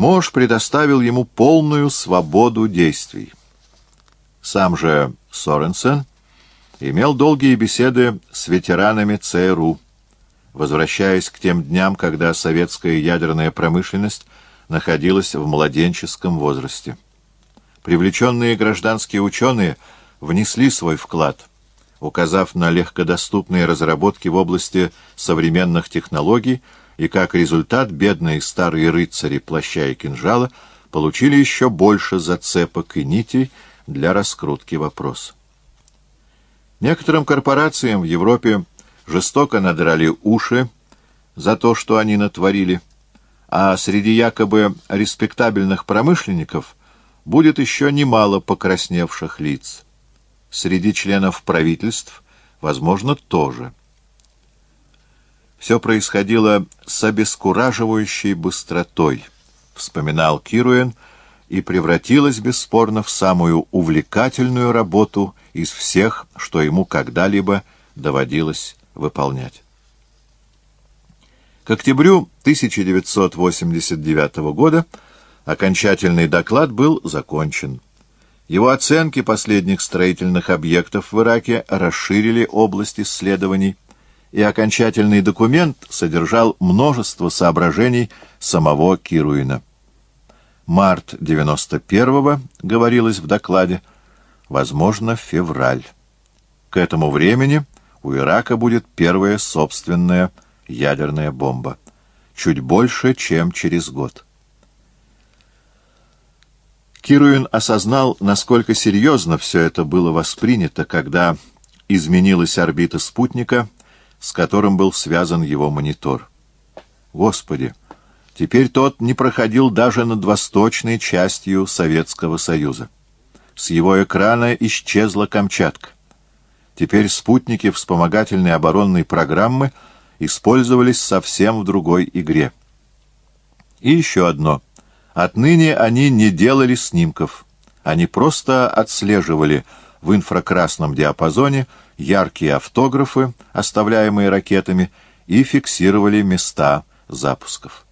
Мож предоставил ему полную свободу действий. Сам же Соренсен имел долгие беседы с ветеранами ЦРУ, возвращаясь к тем дням, когда советская ядерная промышленность находилась в младенческом возрасте. Привлеченные гражданские ученые внесли свой вклад, указав на легкодоступные разработки в области современных технологий, и как результат бедные старые рыцари плаща и кинжала получили еще больше зацепок и нитей для раскрутки вопроса. Некоторым корпорациям в Европе жестоко надрали уши за то, что они натворили, а среди якобы респектабельных промышленников будет еще немало покрасневших лиц. Среди членов правительств, возможно, тоже. Все происходило с обескураживающей быстротой, вспоминал Кируэн, и превратилось бесспорно в самую увлекательную работу из всех, что ему когда-либо доводилось выполнять. К октябрю 1989 года окончательный доклад был закончен. Его оценки последних строительных объектов в Ираке расширили область исследований, и окончательный документ содержал множество соображений самого Кируина. Март 91-го, говорилось в докладе, возможно, февраль. К этому времени у Ирака будет первая собственная ядерная бомба. Чуть больше, чем через год. Кируин осознал, насколько серьезно все это было воспринято, когда изменилась орбита спутника, с которым был связан его монитор. Господи! Теперь тот не проходил даже над восточной частью Советского Союза. С его экрана исчезла Камчатка. Теперь спутники вспомогательной оборонной программы использовались совсем в другой игре. И еще одно. Отныне они не делали снимков. Они просто отслеживали в инфракрасном диапазоне яркие автографы, оставляемые ракетами, и фиксировали места запусков.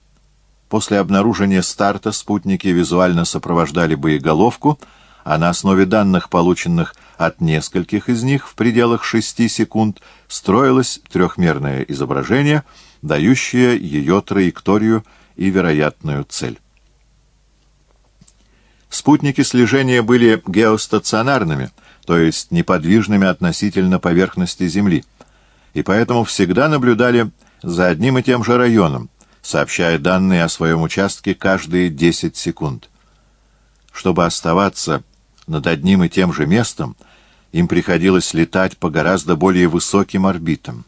После обнаружения старта спутники визуально сопровождали боеголовку, а на основе данных, полученных от нескольких из них в пределах 6 секунд, строилось трехмерное изображение, дающее ее траекторию и вероятную цель. Спутники слежения были геостационарными, то есть неподвижными относительно поверхности Земли, и поэтому всегда наблюдали за одним и тем же районом, сообщая данные о своем участке каждые 10 секунд. Чтобы оставаться над одним и тем же местом, им приходилось летать по гораздо более высоким орбитам.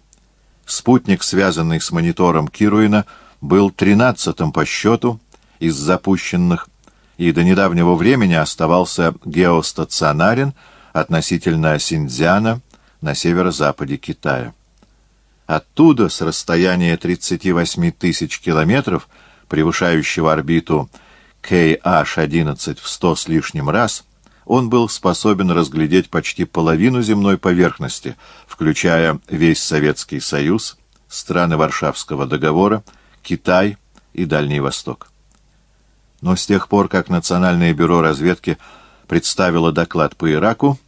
Спутник, связанный с монитором Кируина, был тринадцатым по счету из запущенных и до недавнего времени оставался геостационарен относительно Синдзяна на северо-западе Китая. Оттуда, с расстояния 38 тысяч километров, превышающего орбиту KH-11 в сто с лишним раз, он был способен разглядеть почти половину земной поверхности, включая весь Советский Союз, страны Варшавского договора, Китай и Дальний Восток. Но с тех пор, как Национальное бюро разведки представило доклад по Ираку,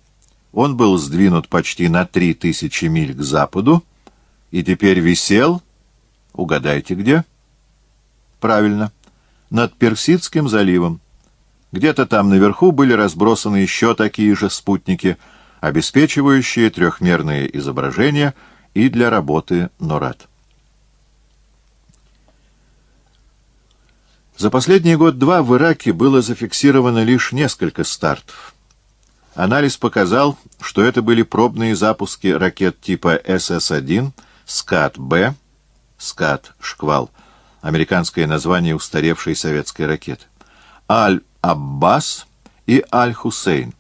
он был сдвинут почти на 3000 миль к западу, и теперь висел, угадайте где? Правильно, над Персидским заливом. Где-то там наверху были разбросаны еще такие же спутники, обеспечивающие трехмерные изображения и для работы НОРАД. За последний год-два в Ираке было зафиксировано лишь несколько стартов. Анализ показал, что это были пробные запуски ракет типа СС-1, СКАТ-Б, СКАТ-Шквал, американское название устаревшей советской ракеты, Аль-Аббас и Аль-Хусейн.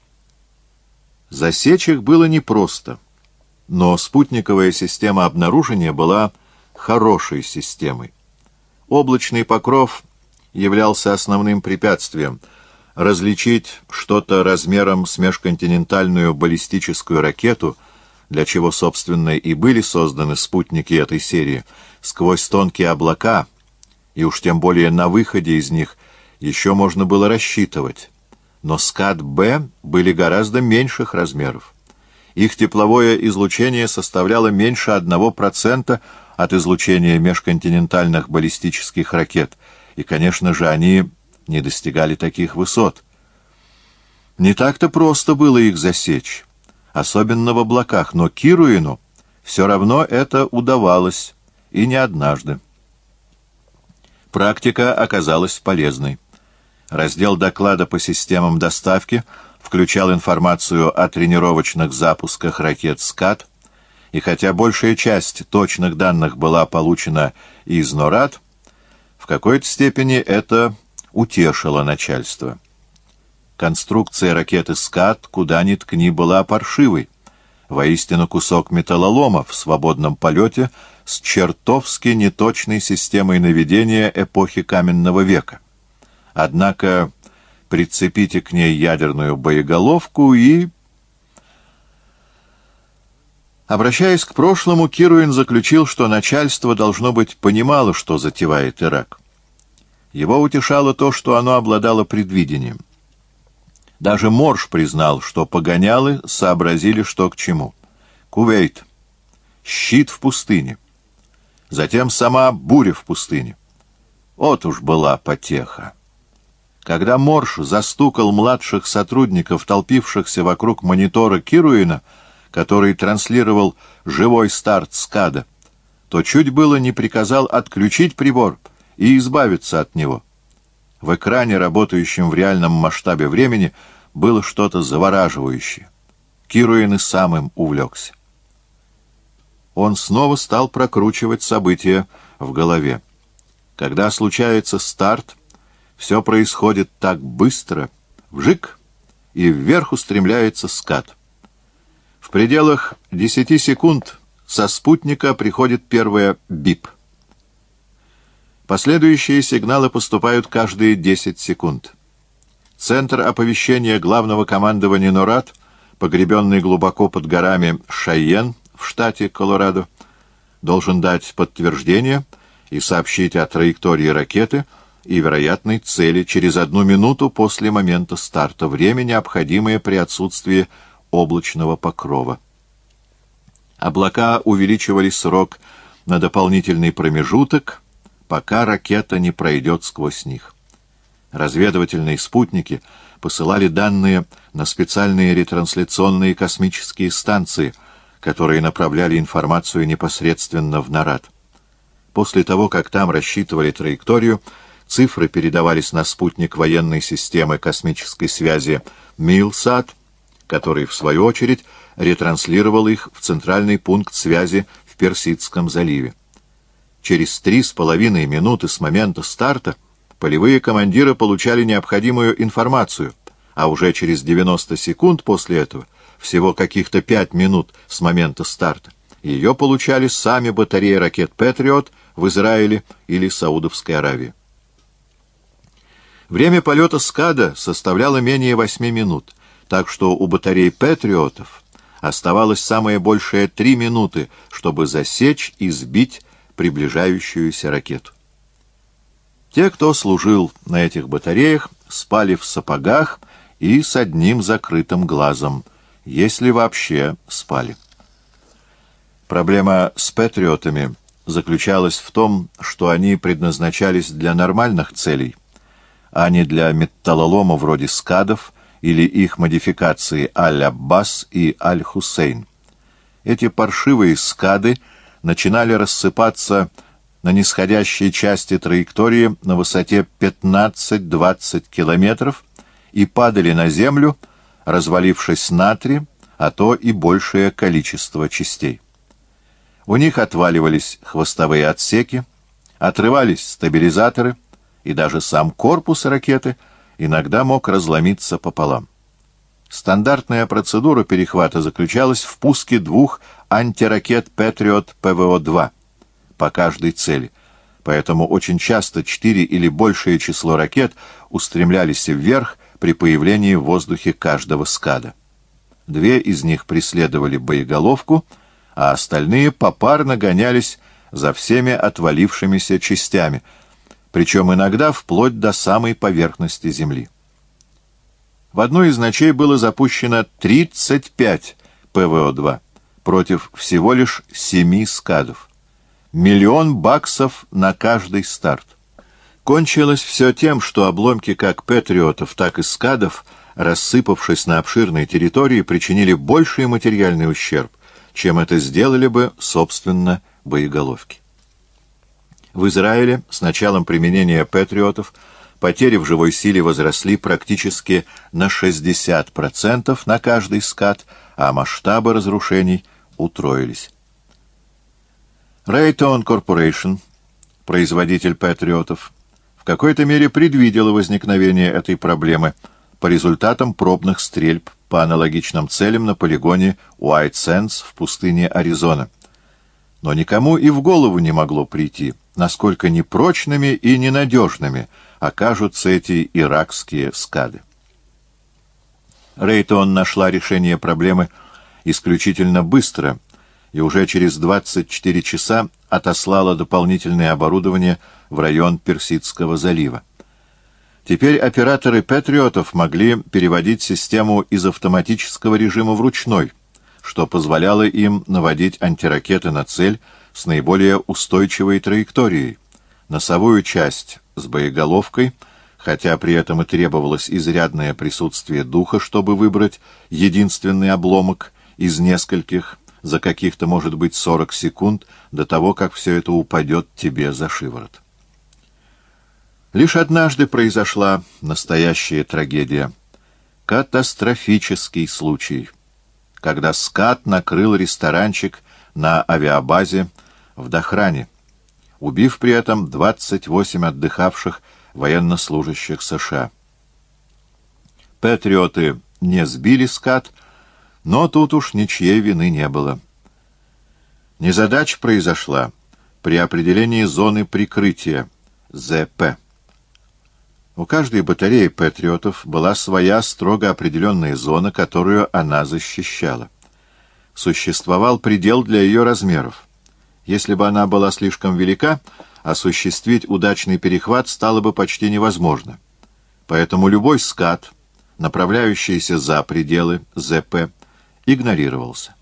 Засечь их было непросто, но спутниковая система обнаружения была хорошей системой. Облачный покров являлся основным препятствием. Различить что-то размером с межконтинентальную баллистическую ракету — для чего, собственно, и были созданы спутники этой серии, сквозь тонкие облака, и уж тем более на выходе из них, еще можно было рассчитывать, но СКАД-Б были гораздо меньших размеров. Их тепловое излучение составляло меньше 1% от излучения межконтинентальных баллистических ракет, и, конечно же, они не достигали таких высот. Не так-то просто было их засечь, особенно в облаках, но Кируину все равно это удавалось, и не однажды. Практика оказалась полезной. Раздел доклада по системам доставки включал информацию о тренировочных запусках ракет «Скат», и хотя большая часть точных данных была получена из НОРАД, в какой-то степени это утешило начальство. Конструкция ракеты «Скат» куда ни ткни была паршивой, воистину кусок металлолома в свободном полете с чертовски неточной системой наведения эпохи каменного века. Однако прицепите к ней ядерную боеголовку и... Обращаясь к прошлому, Кируин заключил, что начальство, должно быть, понимало, что затевает Ирак. Его утешало то, что оно обладало предвидением. Даже Морш признал, что погонялы сообразили, что к чему. Кувейт. Щит в пустыне. Затем сама буря в пустыне. Вот уж была потеха. Когда Морш застукал младших сотрудников, толпившихся вокруг монитора Кируина, который транслировал живой старт СКАДа, то чуть было не приказал отключить прибор и избавиться от него. В экране, работающем в реальном масштабе времени, было что-то завораживающее. Кируин и сам им увлекся. Он снова стал прокручивать события в голове. Когда случается старт, все происходит так быстро, вжик, и вверх устремляется скат. Пределах десяти секунд со спутника приходит первая бип. Последующие сигналы поступают каждые десять секунд. Центр оповещения главного командования НОРАД, погребенный глубоко под горами Шайен в штате Колорадо, должен дать подтверждение и сообщить о траектории ракеты — и вероятной цели через одну минуту после момента старта, время, необходимое при отсутствии облачного покрова. Облака увеличивали срок на дополнительный промежуток, пока ракета не пройдет сквозь них. Разведывательные спутники посылали данные на специальные ретрансляционные космические станции, которые направляли информацию непосредственно в Нарад. После того, как там рассчитывали траекторию, Цифры передавались на спутник военной системы космической связи «Милсат», который, в свою очередь, ретранслировал их в центральный пункт связи в Персидском заливе. Через три с половиной минуты с момента старта полевые командиры получали необходимую информацию, а уже через 90 секунд после этого, всего каких-то пять минут с момента старта, ее получали сами батареи ракет «Патриот» в Израиле или Саудовской Аравии. Время полета «Скада» составляло менее восьми минут, так что у батарей «Патриотов» оставалось самое большее три минуты, чтобы засечь и сбить приближающуюся ракету. Те, кто служил на этих батареях, спали в сапогах и с одним закрытым глазом, если вообще спали. Проблема с «Патриотами» заключалась в том, что они предназначались для нормальных целей, а не для металлолома вроде скадов или их модификации Аль-Аббас и Аль-Хусейн. Эти паршивые скады начинали рассыпаться на нисходящей части траектории на высоте 15-20 километров и падали на землю, развалившись на три, а то и большее количество частей. У них отваливались хвостовые отсеки, отрывались стабилизаторы, и даже сам корпус ракеты иногда мог разломиться пополам. Стандартная процедура перехвата заключалась в пуске двух антиракет «Патриот ПВО-2» по каждой цели, поэтому очень часто четыре или большее число ракет устремлялись вверх при появлении в воздухе каждого скада. Две из них преследовали боеголовку, а остальные попарно гонялись за всеми отвалившимися частями — причем иногда вплоть до самой поверхности Земли. В одной из ночей было запущено 35 ПВО-2 против всего лишь 7 скадов. Миллион баксов на каждый старт. Кончилось все тем, что обломки как патриотов, так и скадов, рассыпавшись на обширной территории, причинили больший материальный ущерб, чем это сделали бы, собственно, боеголовки. В Израиле с началом применения патриотов потери в живой силе возросли практически на 60% на каждый скат, а масштабы разрушений утроились. Raytheon Corporation, производитель патриотов, в какой-то мере предвидела возникновение этой проблемы по результатам пробных стрельб по аналогичным целям на полигоне White Sands в пустыне Аризона. Но никому и в голову не могло прийти, насколько непрочными и ненадежными окажутся эти иракские скады. Рейтон нашла решение проблемы исключительно быстро и уже через 24 часа отослала дополнительное оборудование в район Персидского залива. Теперь операторы «Патриотов» могли переводить систему из автоматического режима в ручной, что позволяло им наводить антиракеты на цель с наиболее устойчивой траекторией. Носовую часть с боеголовкой, хотя при этом и требовалось изрядное присутствие духа, чтобы выбрать единственный обломок из нескольких за каких-то, может быть, 40 секунд до того, как все это упадет тебе за шиворот. Лишь однажды произошла настоящая трагедия. Катастрофический случай, когда скат накрыл ресторанчик на авиабазе в Дахране, убив при этом 28 отдыхавших военнослужащих США. Патриоты не сбили скат, но тут уж ничьей вины не было. Незадача произошла при определении зоны прикрытия, ЗП. У каждой батареи патриотов была своя строго определенная зона, которую она защищала. Существовал предел для ее размеров. Если бы она была слишком велика, осуществить удачный перехват стало бы почти невозможно. Поэтому любой скат, направляющийся за пределы ЗП, игнорировался.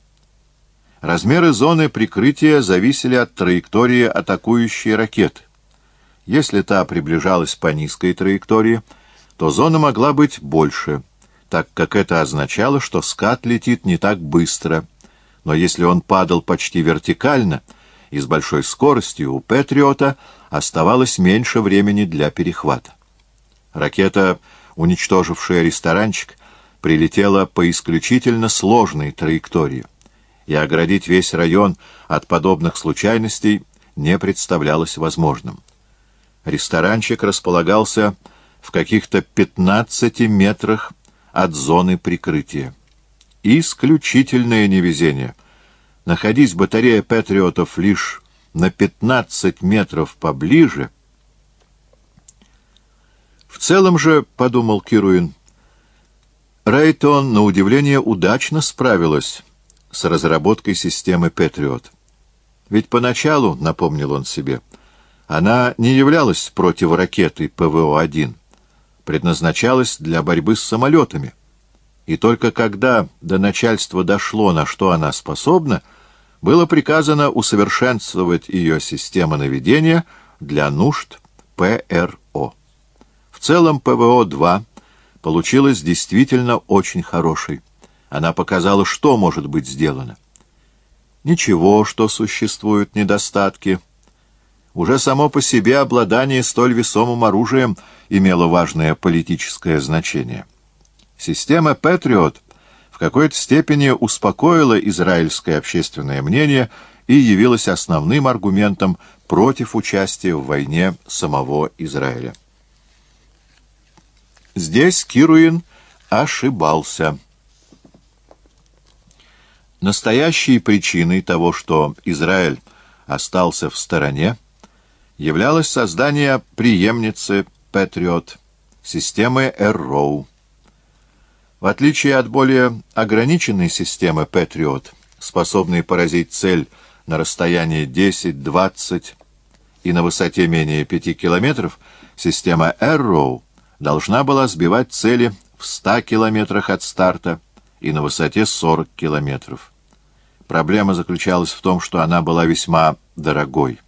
Размеры зоны прикрытия зависели от траектории атакующей ракеты. Если та приближалась по низкой траектории, то зона могла быть больше, так как это означало, что скат летит не так быстро. Но если он падал почти вертикально и с большой скоростью, у Патриота оставалось меньше времени для перехвата. Ракета, уничтожившая ресторанчик, прилетела по исключительно сложной траектории, и оградить весь район от подобных случайностей не представлялось возможным. Ресторанчик располагался в каких-то 15 метрах от зоны прикрытия. Исключительное невезение. Находись батарея патриотов лишь на 15 метров поближе. В целом же, — подумал Кируин, — Рейтон, на удивление, удачно справилась с разработкой системы Патриот. Ведь поначалу, — напомнил он себе, — она не являлась противоракетой ПВО-1, предназначалась для борьбы с самолетами. И только когда до начальства дошло, на что она способна, было приказано усовершенствовать ее систему наведения для нужд ПРО. В целом ПВО-2 получилась действительно очень хорошей. Она показала, что может быть сделано. Ничего, что существуют недостатки — уже само по себе обладание столь весомым оружием имело важное политическое значение. Система «Патриот» в какой-то степени успокоила израильское общественное мнение и явилась основным аргументом против участия в войне самого Израиля. Здесь Кируин ошибался. Настоящей причиной того, что Израиль остался в стороне, являлось создание преемницы Patriot, системы Arrow. В отличие от более ограниченной системы Patriot, способной поразить цель на расстоянии 10-20 и на высоте менее пяти километров система Arrow должна была сбивать цели в 100 километрах от старта и на высоте 40 километров. Проблема заключалась в том, что она была весьма дорогой.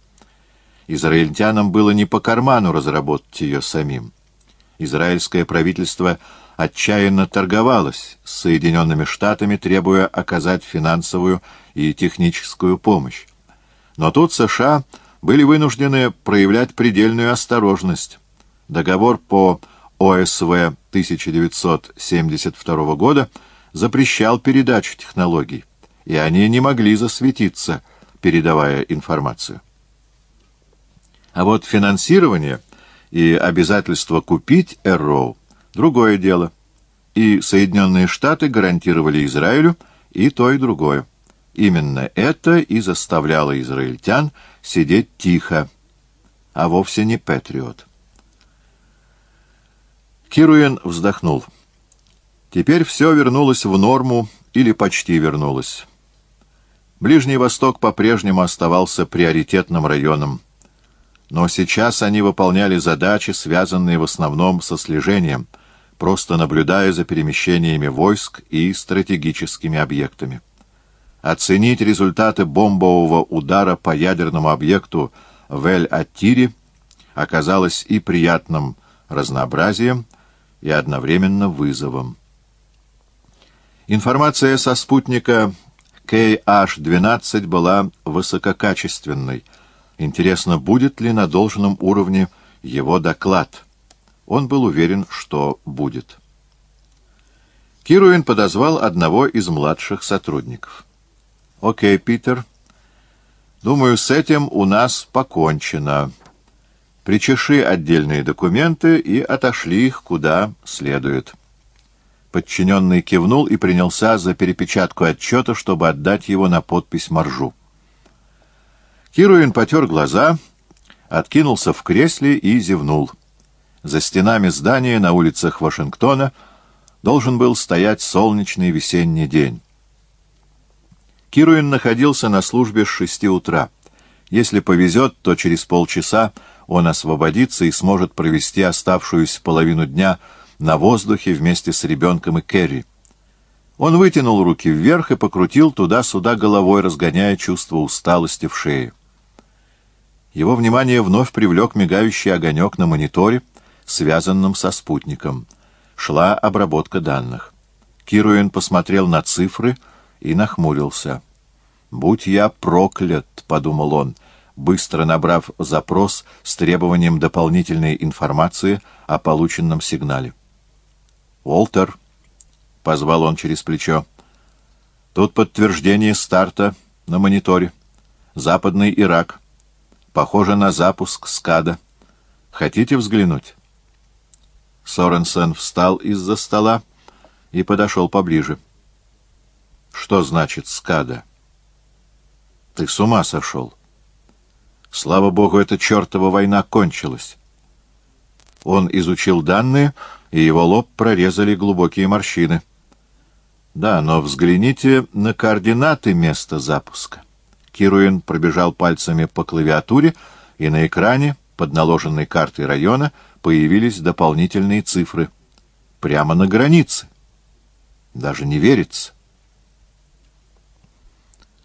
Израильтянам было не по карману разработать ее самим. Израильское правительство отчаянно торговалось с Соединенными Штатами, требуя оказать финансовую и техническую помощь. Но тут США были вынуждены проявлять предельную осторожность. Договор по ОСВ 1972 года запрещал передачу технологий, и они не могли засветиться, передавая информацию. А вот финансирование и обязательство купить Эрроу — другое дело. И Соединенные Штаты гарантировали Израилю и то, и другое. Именно это и заставляло израильтян сидеть тихо, а вовсе не Патриот. Кируэн вздохнул. Теперь все вернулось в норму или почти вернулось. Ближний Восток по-прежнему оставался приоритетным районом. Но сейчас они выполняли задачи, связанные в основном со слежением, просто наблюдая за перемещениями войск и стратегическими объектами. Оценить результаты бомбового удара по ядерному объекту в Эль-Аттире оказалось и приятным разнообразием, и одновременно вызовом. Информация со спутника KH-12 была высококачественной. Интересно, будет ли на должном уровне его доклад? Он был уверен, что будет. Кируин подозвал одного из младших сотрудников. «Окей, Питер. Думаю, с этим у нас покончено. Причеши отдельные документы и отошли их куда следует». Подчиненный кивнул и принялся за перепечатку отчета, чтобы отдать его на подпись Маржу. Кируин потер глаза, откинулся в кресле и зевнул. За стенами здания на улицах Вашингтона должен был стоять солнечный весенний день. Кируин находился на службе с шести утра. Если повезет, то через полчаса он освободится и сможет провести оставшуюся половину дня на воздухе вместе с ребенком и Керри. Он вытянул руки вверх и покрутил туда-сюда головой, разгоняя чувство усталости в шее. Его внимание вновь привлек мигающий огонек на мониторе, связанном со спутником. Шла обработка данных. Кируин посмотрел на цифры — и нахмурился. «Будь я проклят!» — подумал он, быстро набрав запрос с требованием дополнительной информации о полученном сигнале. «Уолтер!» — позвал он через плечо. «Тут подтверждение старта на мониторе. Западный Ирак. Похоже на запуск СКАДа. Хотите взглянуть?» Соренсен встал из-за стола и подошел поближе. Что значит скада? Ты с ума сошел. Слава богу, эта чертова война кончилась. Он изучил данные, и его лоб прорезали глубокие морщины. Да, но взгляните на координаты места запуска. Кируин пробежал пальцами по клавиатуре, и на экране, под наложенной картой района, появились дополнительные цифры. Прямо на границе. Даже не верится.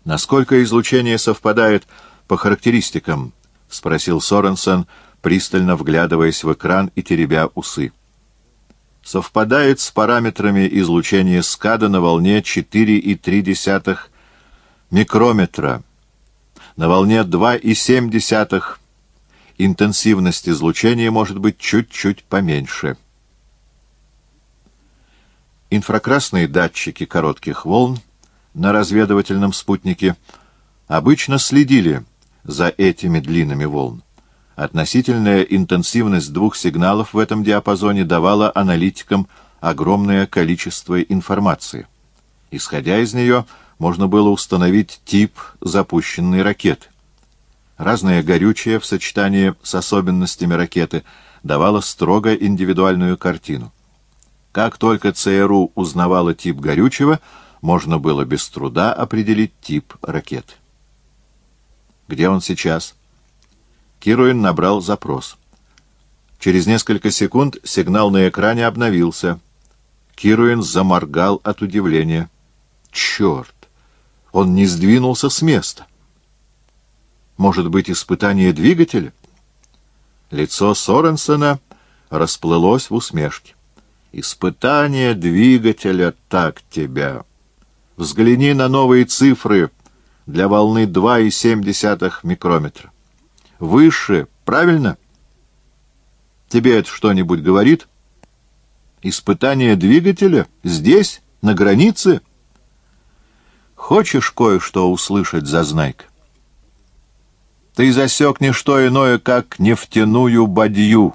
«Насколько излучение совпадает по характеристикам?» — спросил Соренсон, пристально вглядываясь в экран и теребя усы. «Совпадает с параметрами излучения скада на волне 4,3 микрометра, на волне 2,7 интенсивность излучения может быть чуть-чуть поменьше». Инфракрасные датчики коротких волн на разведывательном спутнике обычно следили за этими длинными волн. Относительная интенсивность двух сигналов в этом диапазоне давала аналитикам огромное количество информации. Исходя из нее, можно было установить тип запущенной ракеты. Разное горючее в сочетании с особенностями ракеты давало строго индивидуальную картину. Как только ЦРУ узнавала тип горючего — можно было без труда определить тип ракеты. Где он сейчас? Кируин набрал запрос. Через несколько секунд сигнал на экране обновился. Кируин заморгал от удивления. Черт! Он не сдвинулся с места. Может быть, испытание двигателя? Лицо Соренсона расплылось в усмешке. Испытание двигателя так тебя. Взгляни на новые цифры для волны 2,7 микрометра. Выше, правильно? Тебе это что-нибудь говорит? Испытание двигателя? Здесь, на границе? Хочешь кое-что услышать, Зазнайка? Ты засек не что иное, как нефтяную бадью.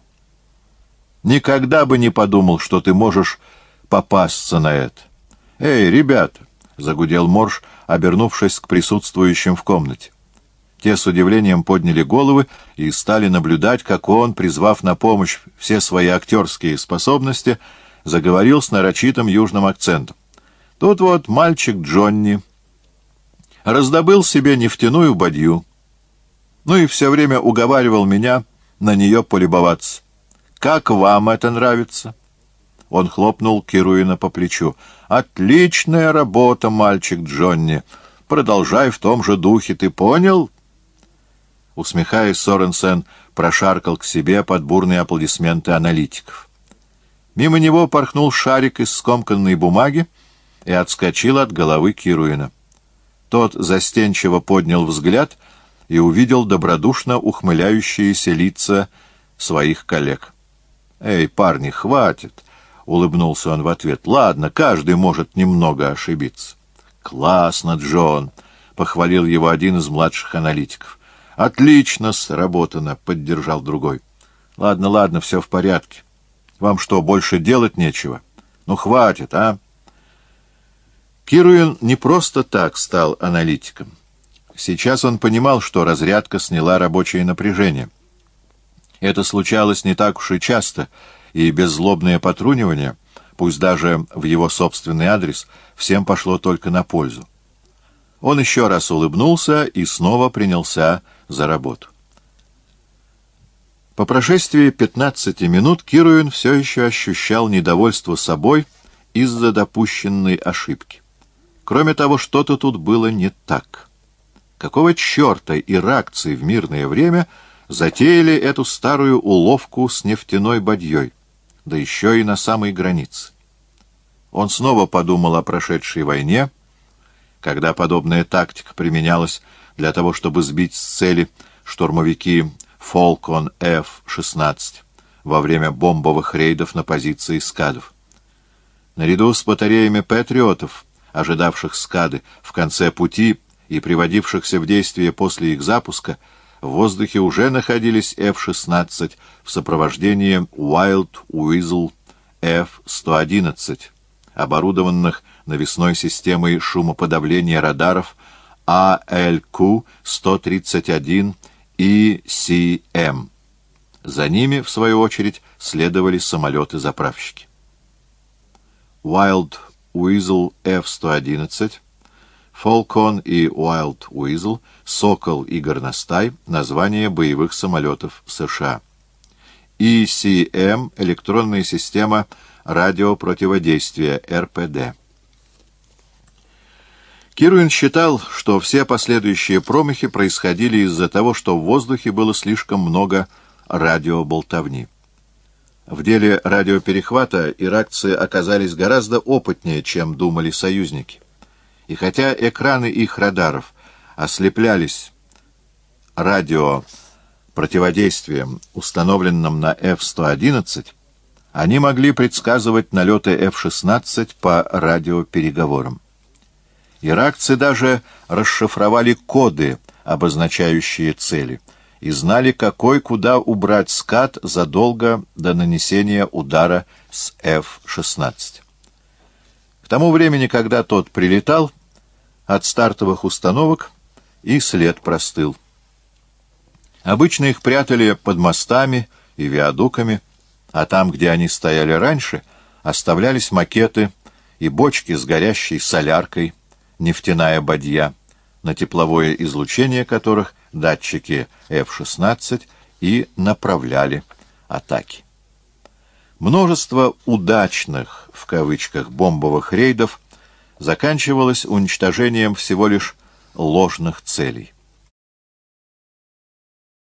Никогда бы не подумал, что ты можешь попасться на это. Эй, ребята, — загудел Морж, обернувшись к присутствующим в комнате. Те с удивлением подняли головы и стали наблюдать, как он, призвав на помощь все свои актерские способности, заговорил с нарочитым южным акцентом. Тут вот мальчик Джонни раздобыл себе нефтяную бадью, ну и все время уговаривал меня на нее полюбоваться. Как вам это нравится?» Он хлопнул Кируина по плечу. «Отличная работа, мальчик Джонни. Продолжай в том же духе, ты понял?» Усмехаясь, Соренсен прошаркал к себе под бурные аплодисменты аналитиков. Мимо него порхнул шарик из скомканной бумаги и отскочил от головы Кируина. Тот застенчиво поднял взгляд и увидел добродушно ухмыляющиеся лица своих коллег. «Эй, парни, хватит!» — улыбнулся он в ответ. «Ладно, каждый может немного ошибиться». «Классно, Джон!» — похвалил его один из младших аналитиков. «Отлично сработано!» — поддержал другой. «Ладно, ладно, все в порядке. Вам что, больше делать нечего? Ну, хватит, а?» Кируин не просто так стал аналитиком. Сейчас он понимал, что разрядка сняла рабочее напряжение — это случалось не так уж и часто, и беззлобное потрунивание, пусть даже в его собственный адрес, всем пошло только на пользу. Он еще раз улыбнулся и снова принялся за работу. По прошествии 15 минут Кируин все еще ощущал недовольство собой из-за допущенной ошибки. Кроме того, что-то тут было не так. Какого черта иракцы в мирное время — затеяли эту старую уловку с нефтяной бадьей, да еще и на самой границе. Он снова подумал о прошедшей войне, когда подобная тактика применялась для того, чтобы сбить с цели штурмовики Falcon F-16 во время бомбовых рейдов на позиции скадов. Наряду с батареями патриотов, ожидавших скады в конце пути и приводившихся в действие после их запуска, в воздухе уже находились F-16 в сопровождении Wild Weasel F-111, оборудованных навесной системой шумоподавления радаров ALQ-131 ECM. За ними, в свою очередь, следовали самолеты-заправщики. Wild Weasel F-111 Falcon и Wild Weasel, Сокол и Горностай — названия боевых самолетов США. ECM — электронная система радиопротиводействия, РПД. Кируин считал, что все последующие промахи происходили из-за того, что в воздухе было слишком много радиоболтовни. В деле радиоперехвата иракцы оказались гораздо опытнее, чем думали союзники. И хотя экраны их радаров ослеплялись радио противодействием, установленным на F-111, они могли предсказывать налеты F-16 по радиопереговорам. Иракцы даже расшифровали коды, обозначающие цели, и знали, какой куда убрать скат задолго до нанесения удара с F-16. К тому времени, когда тот прилетал, от стартовых установок и след простыл. Обычно их прятали под мостами и виадуками, а там, где они стояли раньше, оставлялись макеты и бочки с горящей соляркой, нефтяная бадья, на тепловое излучение которых датчики F-16 и направляли атаки. Множество «удачных» в кавычках бомбовых рейдов заканчивалось уничтожением всего лишь ложных целей.